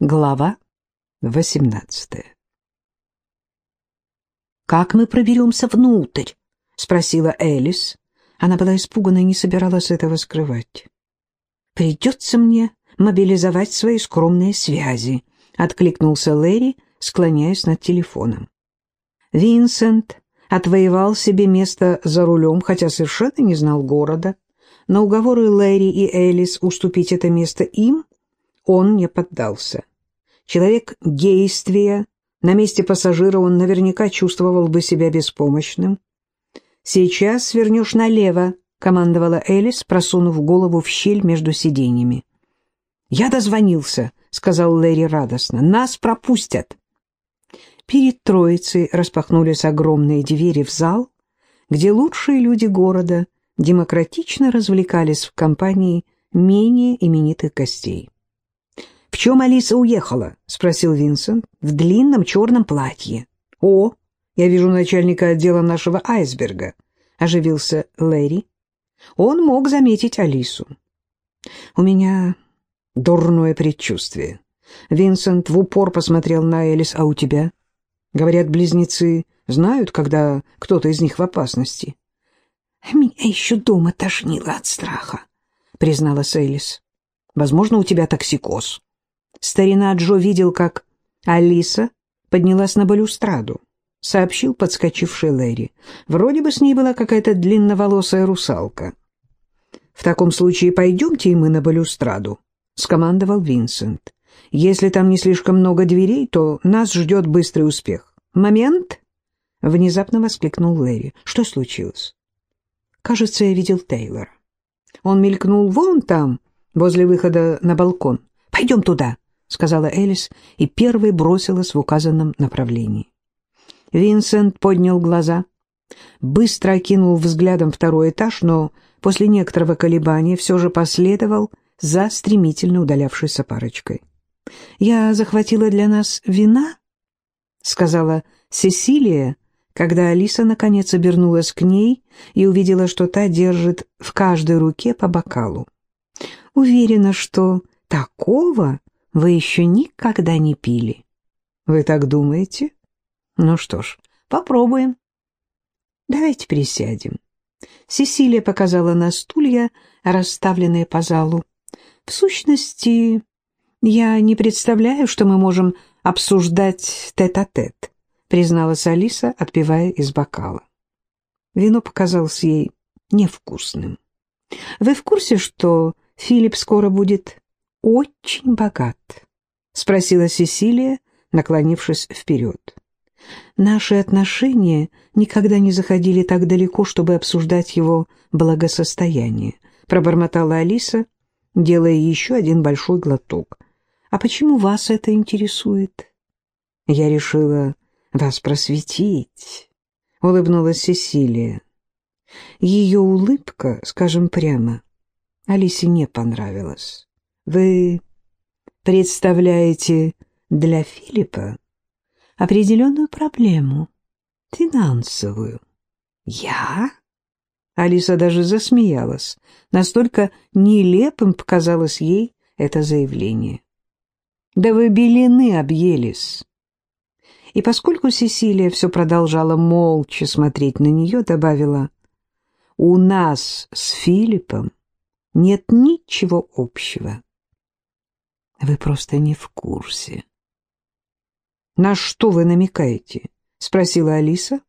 Глава восемнадцатая «Как мы проберемся внутрь?» — спросила Элис. Она была испугана и не собиралась этого скрывать. «Придется мне мобилизовать свои скромные связи», — откликнулся Лэри, склоняясь над телефоном. Винсент отвоевал себе место за рулем, хотя совершенно не знал города. На уговоры Лэри и Элис уступить это место им он не поддался. Человек действия, на месте пассажира он наверняка чувствовал бы себя беспомощным. «Сейчас свернешь налево», — командовала Элис, просунув голову в щель между сиденьями. «Я дозвонился», — сказал Лэри радостно. «Нас пропустят». Перед троицей распахнулись огромные двери в зал, где лучшие люди города демократично развлекались в компании менее именитых гостей. «В чем Алиса уехала?» — спросил Винсент. «В длинном черном платье». «О, я вижу начальника отдела нашего айсберга», — оживился Лэри. Он мог заметить Алису. «У меня дурное предчувствие». Винсент в упор посмотрел на Элис. «А у тебя?» «Говорят, близнецы знают, когда кто-то из них в опасности». «Меня еще дома тошнило от страха», — призналась Элис. «Возможно, у тебя токсикоз». Старина Джо видел, как Алиса поднялась на балюстраду, сообщил подскочивший Лэри. Вроде бы с ней была какая-то длинноволосая русалка. «В таком случае пойдемте и мы на балюстраду», — скомандовал Винсент. «Если там не слишком много дверей, то нас ждет быстрый успех». «Момент!» — внезапно воскликнул Лэри. «Что случилось?» «Кажется, я видел Тейлора. Он мелькнул вон там, возле выхода на балкон. Пойдем туда», — сказала Элис и первой бросилась в указанном направлении. Винсент поднял глаза, быстро окинул взглядом второй этаж, но после некоторого колебания все же последовал за стремительно удалявшейся парочкой. «Я захватила для нас вина», — сказала Сесилия, когда Алиса наконец обернулась к ней и увидела, что та держит в каждой руке по бокалу. «Уверена, что такого вы еще никогда не пили. Вы так думаете? Ну что ж, попробуем. Давайте присядем. Сесилия показала на стулья, расставленные по залу. В сущности, я не представляю, что мы можем обсуждать тет-а-тет, -тет, призналась Алиса, отпивая из бокала. Вино показалось ей невкусным. Вы в курсе, что Филипп скоро будет очень богат?» — спросила Сесилия, наклонившись вперед. «Наши отношения никогда не заходили так далеко, чтобы обсуждать его благосостояние», — пробормотала Алиса, делая еще один большой глоток. «А почему вас это интересует?» «Я решила вас просветить», — улыбнулась Сесилия. Ее улыбка, скажем прямо, Алисе не понравилась. Вы представляете для Филиппа определенную проблему, финансовую. Я? Алиса даже засмеялась. Настолько нелепым показалось ей это заявление. Да вы белины объелись. И поскольку Сесилия все продолжала молча смотреть на нее, добавила, «У нас с Филиппом нет ничего общего». Вы просто не в курсе. «На что вы намекаете?» — спросила Алиса,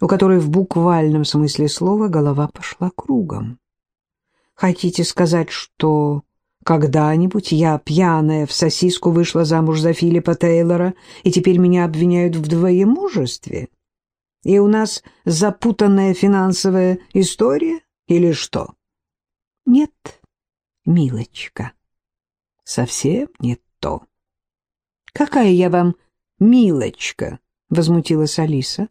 у которой в буквальном смысле слова голова пошла кругом. «Хотите сказать, что когда-нибудь я, пьяная, в сосиску вышла замуж за Филиппа Тейлора, и теперь меня обвиняют в двоемужестве? И у нас запутанная финансовая история или что?» «Нет, милочка» совсем не то. «Какая я вам милочка!» — возмутилась Алиса.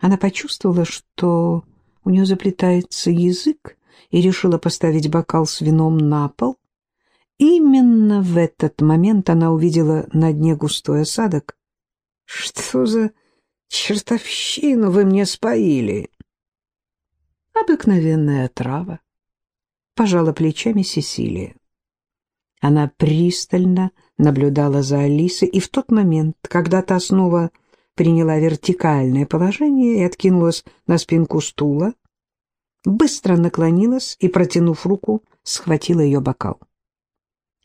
Она почувствовала, что у нее заплетается язык, и решила поставить бокал с вином на пол. Именно в этот момент она увидела на дне густой осадок. «Что за чертовщину вы мне споили?» «Обыкновенная трава», — пожала плечами Сесилия. Она пристально наблюдала за Алисой, и в тот момент, когда та снова приняла вертикальное положение и откинулась на спинку стула, быстро наклонилась и, протянув руку, схватила ее бокал.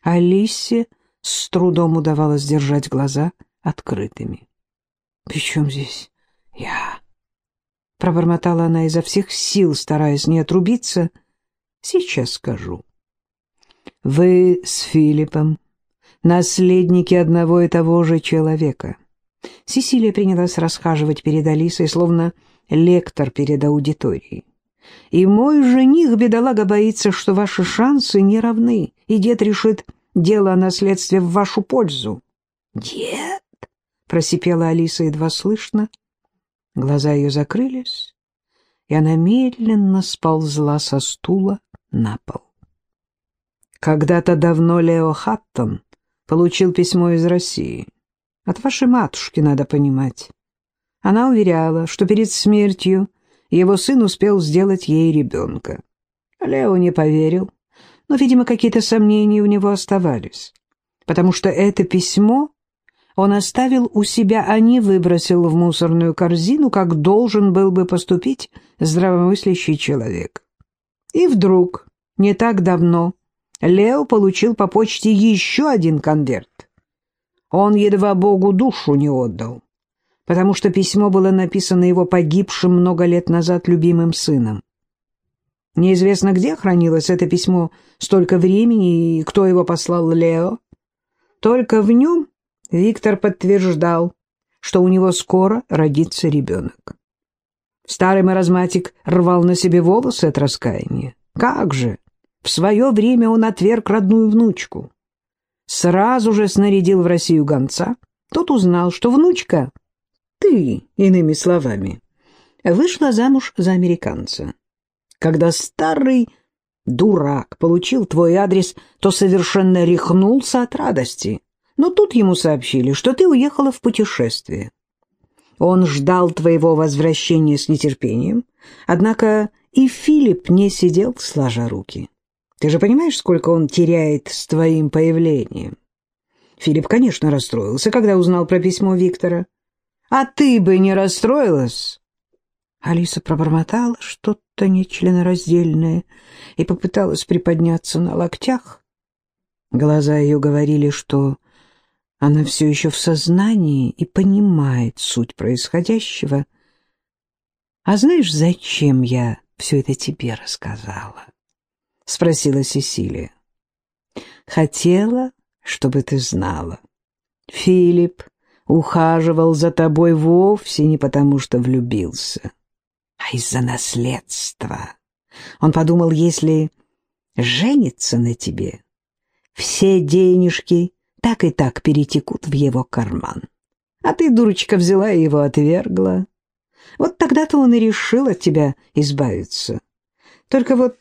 Алисе с трудом удавалось держать глаза открытыми. — При чем здесь я? — пробормотала она изо всех сил, стараясь не отрубиться. — Сейчас скажу. — Вы с Филиппом наследники одного и того же человека. Сесилия принялась расхаживать перед Алисой, словно лектор перед аудиторией. И мой жених, бедолага, боится, что ваши шансы не равны, и дед решит дело о наследстве в вашу пользу. «Дед!» — просипела Алиса едва слышно. Глаза ее закрылись, и она медленно сползла со стула на пол. Когда-то давно Лео Хаттон получил письмо из России. От вашей матушки, надо понимать. Она уверяла, что перед смертью его сын успел сделать ей ребенка. Лео не поверил, но, видимо, какие-то сомнения у него оставались, потому что это письмо он оставил у себя, а не выбросил в мусорную корзину, как должен был бы поступить здравомыслящий человек. И вдруг, не так давно, Лео получил по почте еще один конверт. Он едва Богу душу не отдал, потому что письмо было написано его погибшим много лет назад любимым сыном. Неизвестно, где хранилось это письмо столько времени и кто его послал Лео. Только в нем Виктор подтверждал, что у него скоро родится ребенок. Старый маразматик рвал на себе волосы от раскаяния. Как же! В свое время он отверг родную внучку. Сразу же снарядил в Россию гонца. Тот узнал, что внучка, ты, иными словами, вышла замуж за американца. Когда старый дурак получил твой адрес, то совершенно рехнулся от радости. Но тут ему сообщили, что ты уехала в путешествие. Он ждал твоего возвращения с нетерпением, однако и Филипп не сидел, сложа руки. Ты же понимаешь, сколько он теряет с твоим появлением? Филипп, конечно, расстроился, когда узнал про письмо Виктора. А ты бы не расстроилась? Алиса пробормотала что-то нечленораздельное и попыталась приподняться на локтях. Глаза ее говорили, что она все еще в сознании и понимает суть происходящего. «А знаешь, зачем я все это тебе рассказала?» — спросила Сесилия. «Хотела, чтобы ты знала. Филипп ухаживал за тобой вовсе не потому, что влюбился, а из-за наследства. Он подумал, если женится на тебе, все денежки так и так перетекут в его карман. А ты, дурочка, взяла и его отвергла. Вот тогда-то он и решил от тебя избавиться. Только вот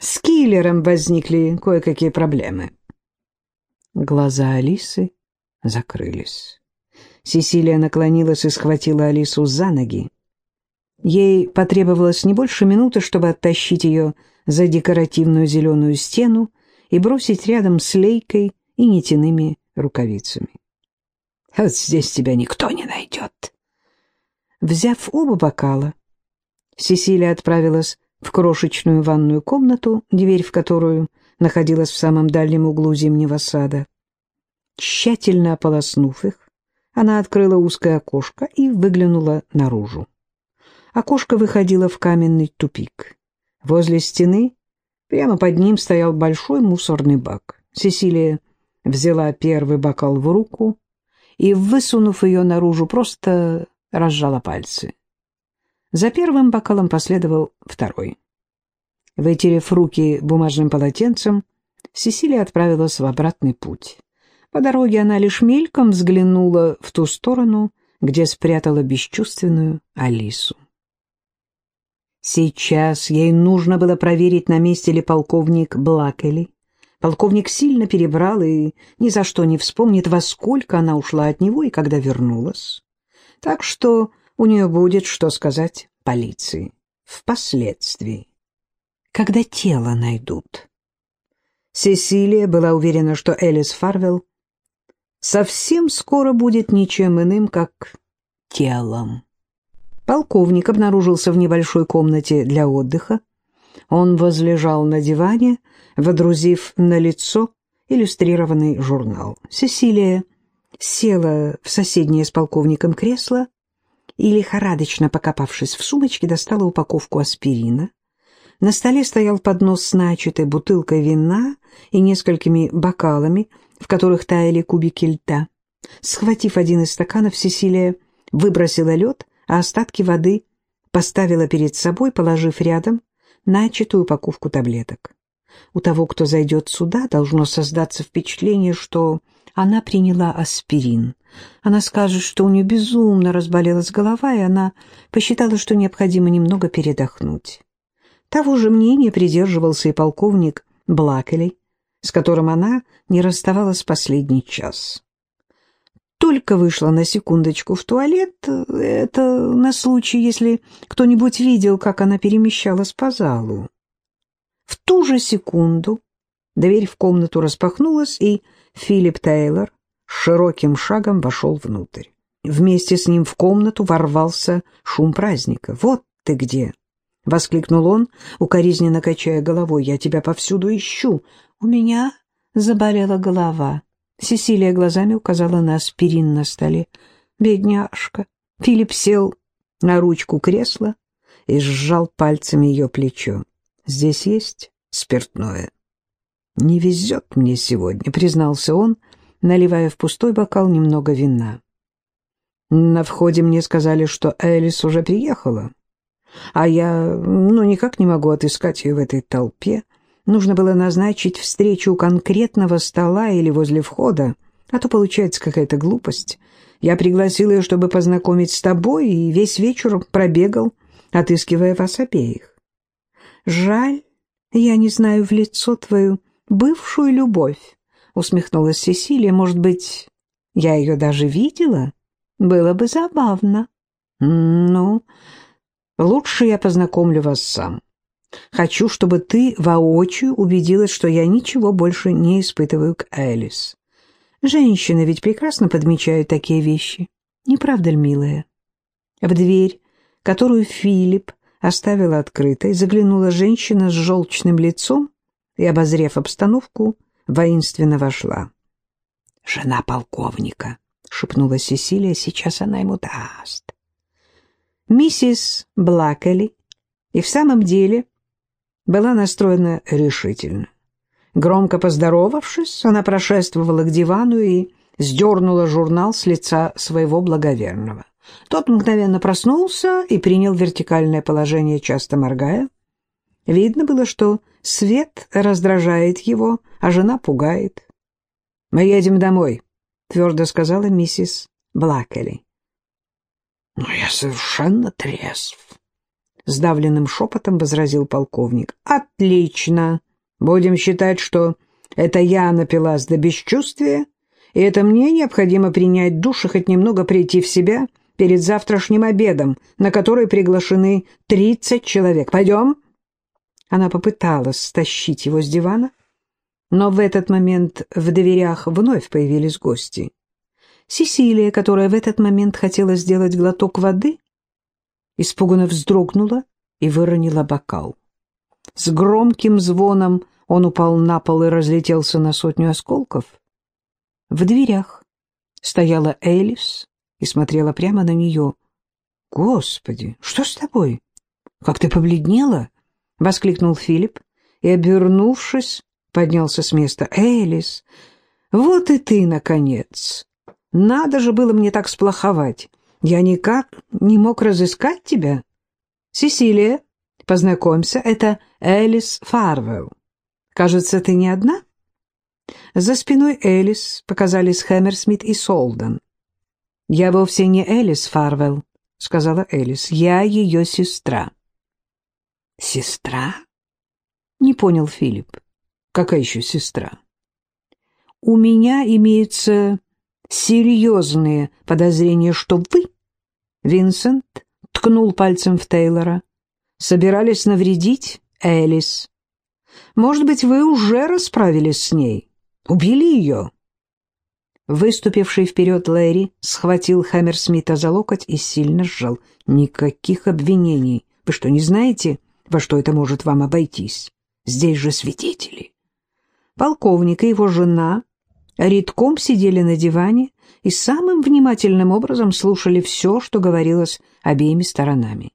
с киллером возникли кое-какие проблемы. Глаза Алисы закрылись. Сесилия наклонилась и схватила Алису за ноги. Ей потребовалось не больше минуты, чтобы оттащить ее за декоративную зеленую стену и бросить рядом с лейкой и нитяными рукавицами. «Вот здесь тебя никто не найдет!» Взяв оба бокала, Сесилия отправилась в крошечную ванную комнату, дверь в которую находилась в самом дальнем углу зимнего сада. Тщательно ополоснув их, она открыла узкое окошко и выглянула наружу. Окошко выходило в каменный тупик. Возле стены, прямо под ним, стоял большой мусорный бак. Сесилия взяла первый бокал в руку и, высунув ее наружу, просто разжала пальцы. За первым бокалом последовал второй. Вытерев руки бумажным полотенцем, Сесилия отправилась в обратный путь. По дороге она лишь мельком взглянула в ту сторону, где спрятала бесчувственную Алису. Сейчас ей нужно было проверить, на месте ли полковник Блакели. Полковник сильно перебрал и ни за что не вспомнит, во сколько она ушла от него и когда вернулась. Так что у нее будет что сказать полиции впоследствии, когда тело найдут. Сесилия была уверена, что Элис Фарвелл совсем скоро будет ничем иным, как телом. Полковник обнаружился в небольшой комнате для отдыха. Он возлежал на диване, водрузив на лицо иллюстрированный журнал. Сесилия села в соседнее с полковником кресло и, лихорадочно покопавшись в сумочке, достала упаковку аспирина. На столе стоял поднос с начатой бутылкой вина и несколькими бокалами, в которых таяли кубики льда. Схватив один из стаканов, Сесилия выбросила лед, а остатки воды поставила перед собой, положив рядом начатую упаковку таблеток. У того, кто зайдет сюда, должно создаться впечатление, что она приняла аспирин. Она скажет, что у нее безумно разболелась голова, и она посчитала, что необходимо немного передохнуть. Того же мнения придерживался и полковник Блакелей, с которым она не расставалась последний час. Только вышла на секундочку в туалет, это на случай, если кто-нибудь видел, как она перемещалась по залу. В ту же секунду дверь в комнату распахнулась, и Филипп Тейлор широким шагом вошел внутрь. Вместе с ним в комнату ворвался шум праздника. «Вот ты где!» — воскликнул он, укоризненно качая головой. «Я тебя повсюду ищу. У меня заболела голова». Сесилия глазами указала на аспирин на столе. «Бедняжка!» Филипп сел на ручку кресла и сжал пальцами ее плечо. «Здесь есть спиртное?» «Не везет мне сегодня», — признался он, наливая в пустой бокал немного вина. «На входе мне сказали, что Элис уже приехала, а я, ну, никак не могу отыскать ее в этой толпе. Нужно было назначить встречу у конкретного стола или возле входа, а то получается какая-то глупость. Я пригласил ее, чтобы познакомить с тобой, и весь вечер пробегал, отыскивая вас обеих. Жаль, я не знаю в лицо твою бывшую любовь, усмехнулась Сесилия. Может быть, я ее даже видела? Было бы забавно. Ну, лучше я познакомлю вас сам. Хочу, чтобы ты воочию убедилась, что я ничего больше не испытываю к Элис. Женщины ведь прекрасно подмечают такие вещи. Не правда ли, милая? В дверь, которую Филипп оставил открытой, заглянула женщина с желчным лицом и, обозрев обстановку, воинственно вошла. «Жена полковника», — шепнула Сесилия, — «сейчас она ему даст». Миссис Блакели и в самом деле была настроена решительно. Громко поздоровавшись, она прошествовала к дивану и сдернула журнал с лица своего благоверного. Тот мгновенно проснулся и принял вертикальное положение, часто моргая. Видно было, что свет раздражает его, а жена пугает. «Мы едем домой», — твердо сказала миссис Блакели. «Но я совершенно трезв», — сдавленным шепотом возразил полковник. «Отлично. Будем считать, что это я напилась до бесчувствия, и это мне необходимо принять душ и хоть немного прийти в себя перед завтрашним обедом, на который приглашены тридцать человек. Пойдем?» Она попыталась стащить его с дивана, но в этот момент в дверях вновь появились гости. Сесилия, которая в этот момент хотела сделать глоток воды, испуганно вздрогнула и выронила бокал. С громким звоном он упал на пол и разлетелся на сотню осколков. В дверях стояла Элис и смотрела прямо на нее. «Господи, что с тобой? Как ты побледнела?» — воскликнул Филипп и, обернувшись, поднялся с места. «Элис, вот и ты, наконец! Надо же было мне так сплоховать. Я никак не мог разыскать тебя. Сесилия, познакомься, это Элис Фарвелл. Кажется, ты не одна?» За спиной Элис показались Хэмерсмит и Солден. «Я вовсе не Элис Фарвелл», — сказала Элис. «Я ее сестра». «Сестра?» — не понял Филипп. «Какая еще сестра?» «У меня имеются серьезные подозрения, что вы, Винсент, ткнул пальцем в Тейлора, собирались навредить Элис. Может быть, вы уже расправились с ней, убили ее?» Выступивший вперед Лэри схватил Хаммерсмита за локоть и сильно сжал. «Никаких обвинений. Вы что, не знаете, во что это может вам обойтись? Здесь же свидетели». Полковник и его жена редком сидели на диване и самым внимательным образом слушали все, что говорилось обеими сторонами.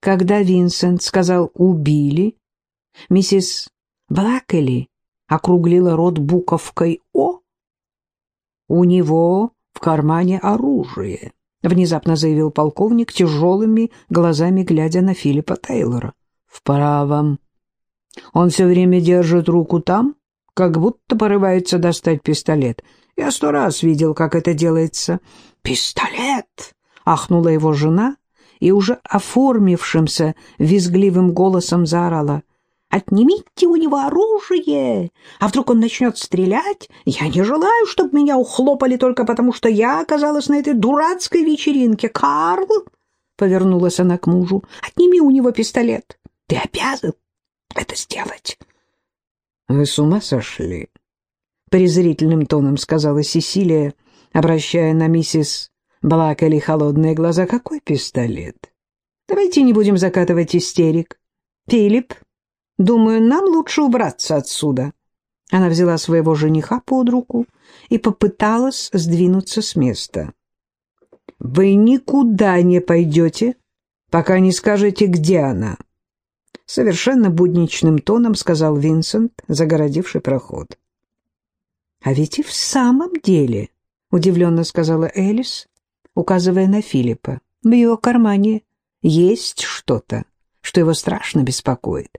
Когда Винсент сказал «убили», миссис Блакели округлила рот буковкой «О», «У него в кармане оружие», — внезапно заявил полковник, тяжелыми глазами глядя на Филиппа Тейлора. «В правом. Он все время держит руку там, как будто порывается достать пистолет. Я сто раз видел, как это делается». «Пистолет!» — ахнула его жена и уже оформившимся визгливым голосом заорала — Отнимите у него оружие, а вдруг он начнет стрелять? Я не желаю, чтобы меня ухлопали только потому, что я оказалась на этой дурацкой вечеринке. Карл, — повернулась она к мужу, — отними у него пистолет. Ты обязан это сделать. — Вы с ума сошли? — презрительным тоном сказала Сесилия, обращая на миссис Блакели холодные глаза. — Какой пистолет? Давайте не будем закатывать истерик. Филипп, Думаю, нам лучше убраться отсюда. Она взяла своего жениха под руку и попыталась сдвинуться с места. «Вы никуда не пойдете, пока не скажете, где она», — совершенно будничным тоном сказал Винсент, загородивший проход. «А ведь и в самом деле», — удивленно сказала Элис, указывая на Филиппа, — «в ее кармане есть что-то, что его страшно беспокоит.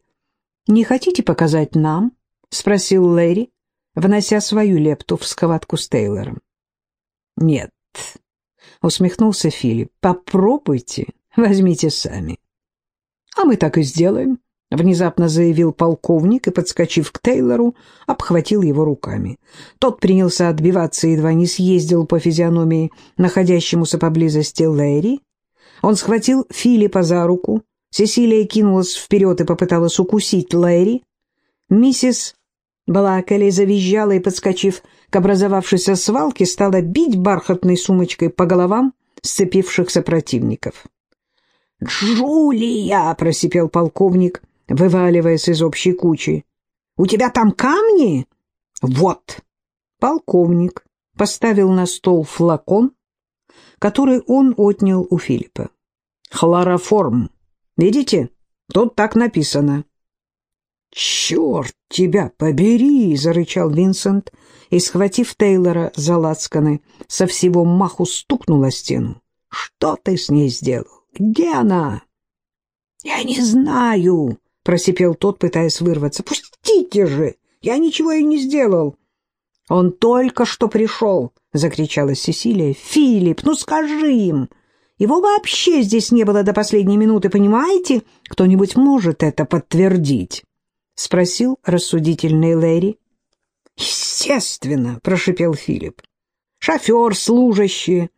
«Не хотите показать нам?» — спросил Лэри, внося свою лепту в схватку с Тейлором. «Нет», — усмехнулся Филипп, — «попробуйте, возьмите сами». «А мы так и сделаем», — внезапно заявил полковник и, подскочив к Тейлору, обхватил его руками. Тот принялся отбиваться и едва не съездил по физиономии находящемуся поблизости Лэри. Он схватил Филиппа за руку, Сесилия кинулась вперед и попыталась укусить Лэри. Миссис Блакели завизжала и, подскочив к образовавшейся свалке, стала бить бархатной сумочкой по головам сцепившихся противников. «Джулия!» — просипел полковник, вываливаясь из общей кучи. «У тебя там камни?» «Вот!» Полковник поставил на стол флакон, который он отнял у Филиппа. «Хлороформ!» Видите? Тут так написано. «Черт тебя побери!» — зарычал Винсент и, схватив Тейлора за лацканы, со всего маху стукнул о стену. «Что ты с ней сделал? Где она?» «Я не знаю!» — просипел тот, пытаясь вырваться. «Пустите же! Я ничего и не сделал!» «Он только что пришел!» — закричала Сесилия. «Филипп, ну скажи им!» Его вообще здесь не было до последней минуты, понимаете? Кто-нибудь может это подтвердить?» — спросил рассудительный Лэри. «Естественно», — прошипел Филипп. «Шофер, служащий,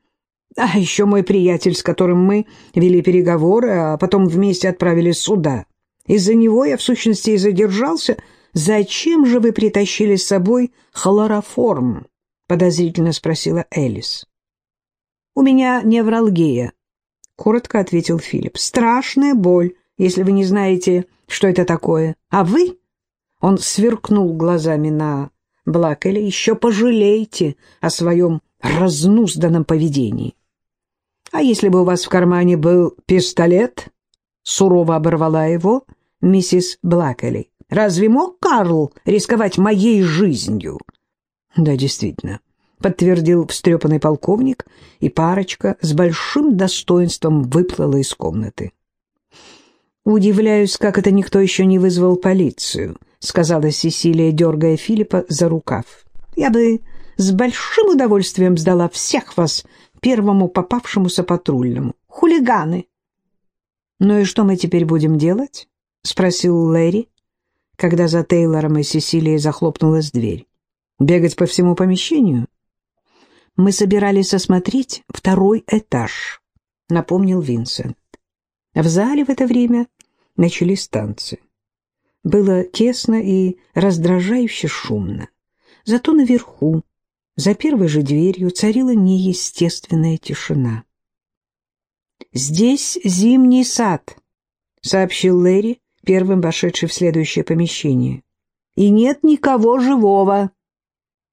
а еще мой приятель, с которым мы вели переговоры, а потом вместе отправились сюда. Из-за него я, в сущности, и задержался. Зачем же вы притащили с собой хлороформ?» — подозрительно спросила Элис. «У меня невралгия», — коротко ответил Филипп. «Страшная боль, если вы не знаете, что это такое. А вы...» Он сверкнул глазами на Блакеля. «Еще пожалейте о своем разнузданном поведении». «А если бы у вас в кармане был пистолет?» Сурово оборвала его миссис Блакели. «Разве мог Карл рисковать моей жизнью?» «Да, действительно. — подтвердил встрепанный полковник, и парочка с большим достоинством выплыла из комнаты. «Удивляюсь, как это никто еще не вызвал полицию», — сказала Сесилия, дергая Филиппа за рукав. «Я бы с большим удовольствием сдала всех вас первому попавшемуся патрульному. Хулиганы!» «Ну и что мы теперь будем делать?» — спросил Лэри, когда за Тейлором и Сесилией захлопнулась дверь. «Бегать по всему помещению?» мы собирались осмотреть второй этаж», — напомнил Винсент. В зале в это время начались танцы. Было тесно и раздражающе шумно. Зато наверху, За первой же дверью царила неестественная тишина. «Здесь зимний сад», — сообщил Лэри, первым вошедший в следующее помещение. «И нет никого живого».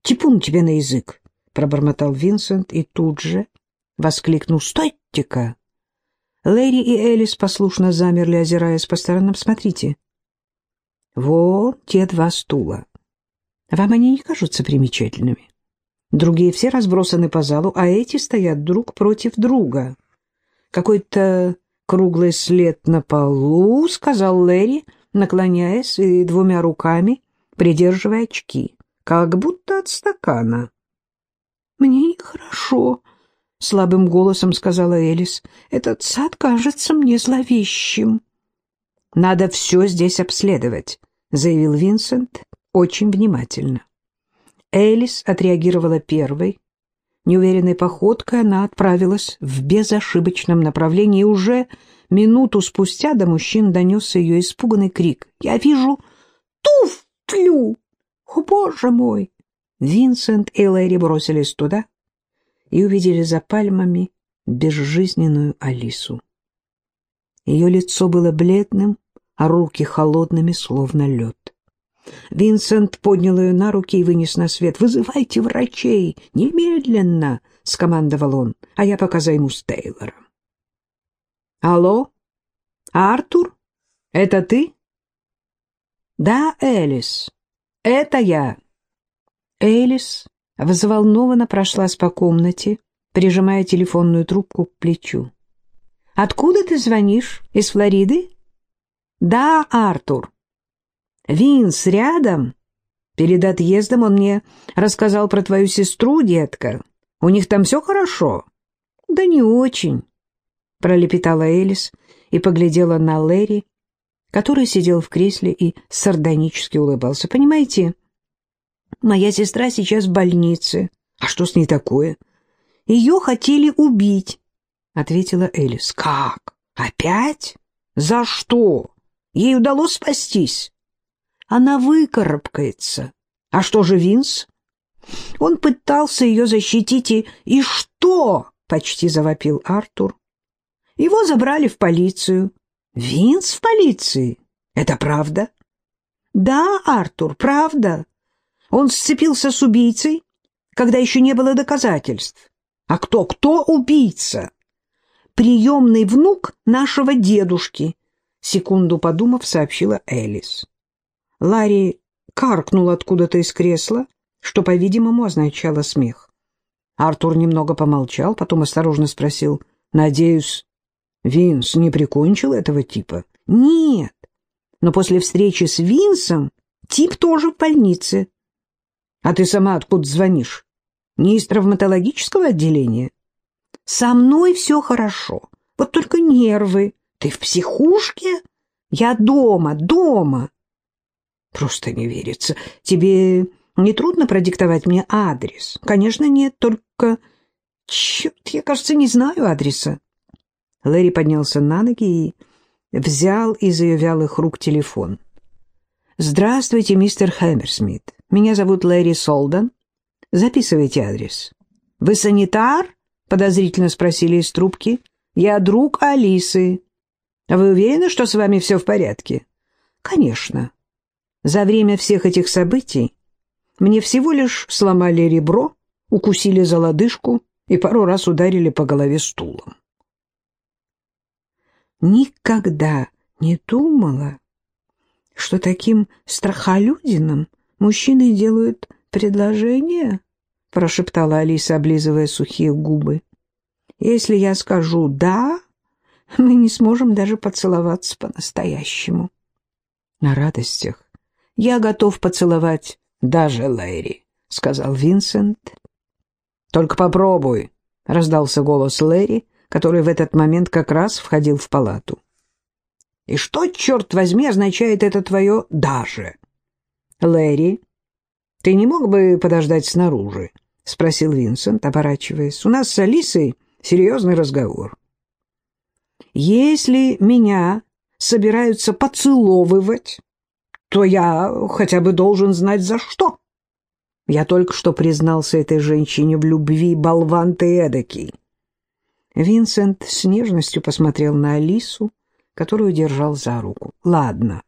«Типун тебе на язык», — пробормотал Винсент и тут же воскликнул. «Стойте-ка!» Лэри и Элис послушно замерли, озираясь по сторонам. «Смотрите, вот те два стула. Вам они не кажутся примечательными?» Другие все разбросаны по залу, а эти стоят друг против друга. Какой-то круглый след на полу, сказал Лэри, наклоняясь и двумя руками придерживая очки, как будто от стакана. «Мне нехорошо», — слабым голосом сказала Элис. «Этот сад кажется мне зловещим». «Надо все здесь обследовать», — заявил Винсент очень внимательно. Элис отреагировала первой. Неуверенной походкой она отправилась в безошибочном направлении, и уже минуту спустя до мужчин донесся ее испуганный крик. «Я вижу туфлю! О, боже мой!» Винсент и Лэри бросились туда и увидели за пальмами безжизненную Алису. Ее лицо было бледным, а руки холодными, словно лед. Винсент поднял ее на руки и вынес на свет. «Вызывайте врачей! Немедленно!» — скомандовал он, а я пока займусь Тейлором. «Алло? Артур? Это ты?» «Да, Элис, это я». Элис взволнованно прошлась по комнате, прижимая телефонную трубку к плечу. «Откуда ты звонишь? Из Флориды?» «Да, Артур. Винс рядом? Перед отъездом он мне рассказал про твою сестру, детка. У них там все хорошо? Да не очень, пролепетала Элис и поглядела на Лэри, который сидел в кресле и сардонически улыбался. Понимаете, моя сестра сейчас в больнице. А что с ней такое? Ее хотели убить, ответила Элис. Как? Опять? За что? Ей удалось спастись? Она выкарабкается. А что же Винс? Он пытался ее защитить и... И что? Почти завопил Артур. Его забрали в полицию. Винс в полиции? Это правда? Да, Артур, правда. Он сцепился с убийцей, когда еще не было доказательств. А кто, кто убийца? Приемный внук нашего дедушки, секунду подумав, сообщила Элис. Ларри каркнул откуда-то из кресла, что, по-видимому, означало смех. Артур немного помолчал, потом осторожно спросил, «Надеюсь, Винс не прикончил этого типа?» «Нет, но после встречи с Винсом тип тоже в больнице». «А ты сама откуда звонишь? Не из травматологического отделения?» «Со мной все хорошо, вот только нервы. Ты в психушке?» «Я дома, дома». Просто не верится. Тебе не трудно продиктовать мне адрес? Конечно, нет, только... Черт, я, кажется, не знаю адреса. Лэри поднялся на ноги и взял из ее вялых рук телефон. «Здравствуйте, мистер Хэмерсмит. Меня зовут Лэри Солден. Записывайте адрес». «Вы санитар?» — подозрительно спросили из трубки. «Я друг Алисы. Вы уверены, что с вами все в порядке?» «Конечно. За время всех этих событий мне всего лишь сломали ребро, укусили за лодыжку и пару раз ударили по голове стулом. Никогда не думала, что таким страхолюдиным мужчины делают предложение, прошептала Алиса, облизывая сухие губы. Если я скажу «да», мы не сможем даже поцеловаться по-настоящему. На радостях «Я готов поцеловать даже Лэри», — сказал Винсент. «Только попробуй», — раздался голос Лэри, который в этот момент как раз входил в палату. «И что, черт возьми, означает это твое «даже»?» «Лэри, ты не мог бы подождать снаружи?» — спросил Винсент, оборачиваясь. «У нас с Алисой серьезный разговор». «Если меня собираются поцеловывать, то я хотя бы должен знать за что. Я только что признался этой женщине в любви, болван ты эдакий. Винсент с нежностью посмотрел на Алису, которую держал за руку. «Ладно,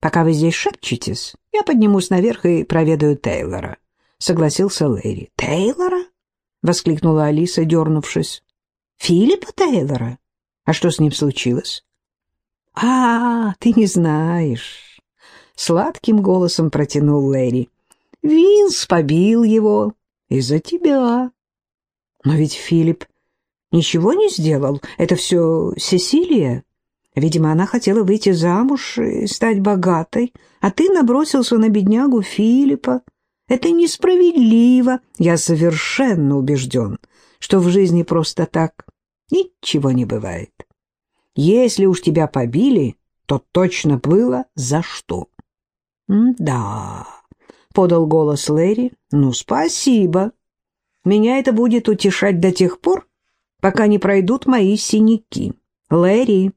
пока вы здесь шепчетесь, я поднимусь наверх и проведаю Тейлора», — согласился Лэри. «Тейлора?» — воскликнула Алиса, дернувшись. «Филиппа Тейлора? А что с ним случилось?» «А, ты не знаешь!» — сладким голосом протянул Лэри. «Винс побил его из-за тебя». «Но ведь Филипп ничего не сделал. Это все Сесилия. Видимо, она хотела выйти замуж и стать богатой, а ты набросился на беднягу Филиппа. Это несправедливо. Я совершенно убежден, что в жизни просто так ничего не бывает. Если уж тебя побили, то точно было за что. — Да, — подал голос Лэри, — ну, спасибо. Меня это будет утешать до тех пор, пока не пройдут мои синяки. Лэри,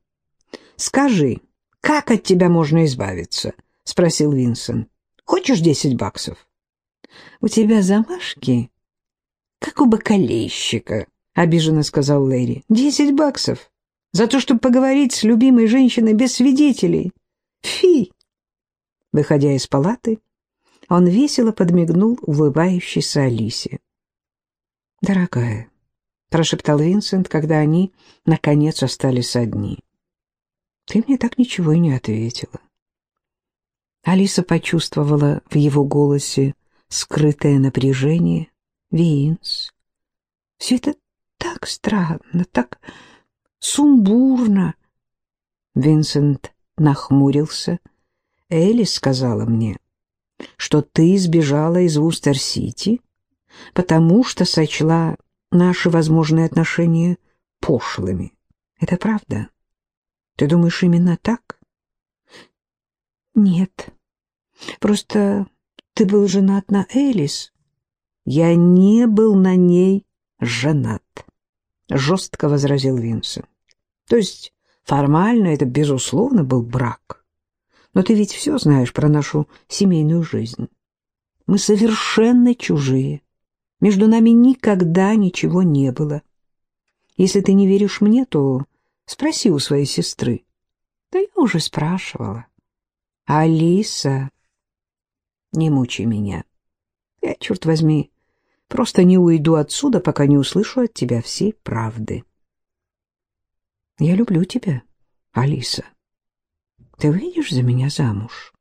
скажи, как от тебя можно избавиться? — спросил Винсент. — Хочешь десять баксов? — У тебя замашки, как у бокалейщика, — обиженно сказал Лэри. — Десять баксов за то, чтобы поговорить с любимой женщиной без свидетелей. Фи! Выходя из палаты, он весело подмигнул улыбающейся Алисе. «Дорогая», — прошептал Винсент, когда они, наконец, остались одни, — «ты мне так ничего и не ответила». Алиса почувствовала в его голосе скрытое напряжение. «Винс, все это так странно, так сумбурно». Винсент нахмурился. «Элис сказала мне, что ты сбежала из Вустер-Сити, потому что сочла наши возможные отношения пошлыми. Это правда? Ты думаешь именно так? Нет. Просто ты был женат на Элис. Я не был на ней женат, жестко возразил Винсент. То есть формально это, безусловно, был брак. Но ты ведь все знаешь про нашу семейную жизнь. Мы совершенно чужие. Между нами никогда ничего не было. Если ты не веришь мне, то спроси у своей сестры. Да я уже спрашивала. Алиса, не мучай меня. Я, черт возьми, просто не уйду отсюда, пока не услышу от тебя всей правды. Я люблю тебя, Алиса. Ты выйдешь за меня замуж?»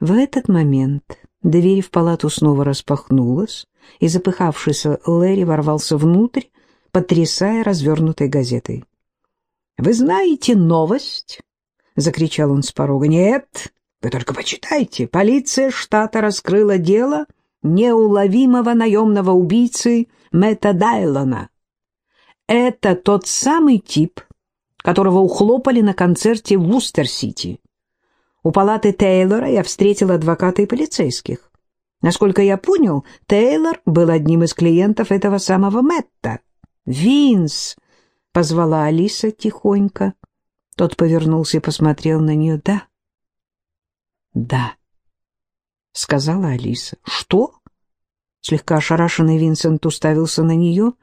В этот момент дверь в палату снова распахнулась, и запыхавшийся Лэри ворвался внутрь, потрясая развернутой газетой. «Вы знаете новость?» — закричал он с порога. «Нет, вы только почитайте. Полиция штата раскрыла дело неуловимого наемного убийцы Мэтта Дайлона. Это тот самый тип, которого ухлопали на концерте в Вустер-Сити. У палаты Тейлора я встретил адвоката и полицейских. Насколько я понял, Тейлор был одним из клиентов этого самого Мэтта. «Винс!» — позвала Алиса тихонько. Тот повернулся и посмотрел на нее. «Да?» «Да», — сказала Алиса. «Что?» Слегка ошарашенный Винсент уставился на нее.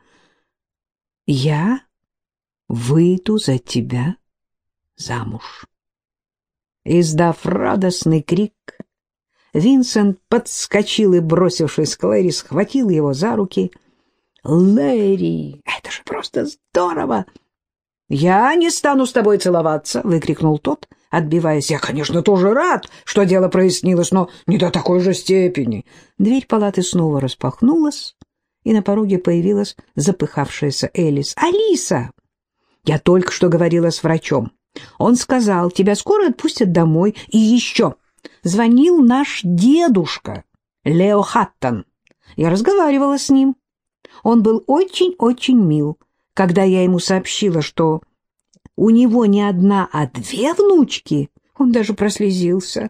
«Я выйду за тебя замуж. Издав радостный крик, Винсент подскочил и, бросившись к Лэри, схватил его за руки. «Лэри, это же просто здорово!» «Я не стану с тобой целоваться!» — выкрикнул тот, отбиваясь. «Я, конечно, тоже рад, что дело прояснилось, но не до такой же степени!» Дверь палаты снова распахнулась, и на пороге появилась запыхавшаяся Элис. «Алиса!» Я только что говорила с врачом. Он сказал, тебя скоро отпустят домой. И еще звонил наш дедушка, Лео Хаттон. Я разговаривала с ним. Он был очень-очень мил, когда я ему сообщила, что у него не одна, а две внучки. Он даже прослезился.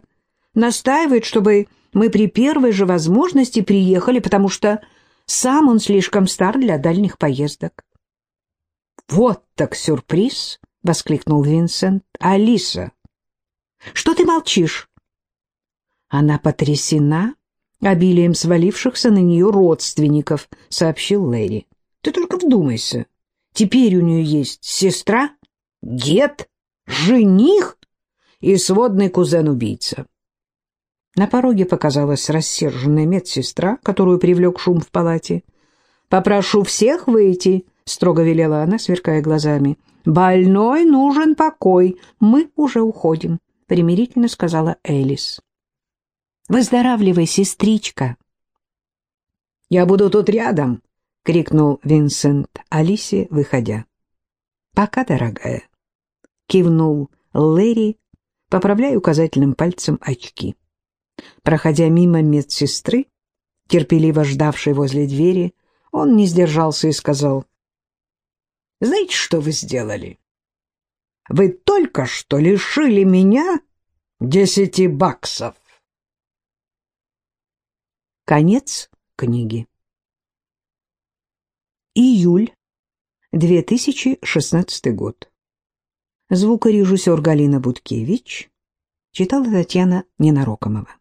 Настаивает, чтобы мы при первой же возможности приехали, потому что сам он слишком стар для дальних поездок. «Вот так сюрприз!» — воскликнул Винсент. «Алиса, что ты молчишь?» Она потрясена обилием свалившихся на нее родственников, сообщил Лэри. Ты только вдумайся. Теперь у нее есть сестра, дед, жених и сводный кузен-убийца. На пороге показалась рассерженная медсестра, которую привлек шум в палате. «Попрошу всех выйти», — строго велела она, сверкая глазами. «Больной нужен покой. Мы уже уходим», — примирительно сказала Элис. «Выздоравливай, сестричка». «Я буду тут рядом», — крикнул Винсент Алисе, выходя. «Пока, дорогая», — кивнул Лэри, поправляя указательным пальцем очки. Проходя мимо медсестры, терпеливо ждавшей возле двери, он не сдержался и сказал, «Знаете, что вы сделали? Вы только что лишили меня десяти баксов». Конец книги. Июль 2016 год. Звукорежиссер Галина Будкевич читала Татьяна Ненарокомова.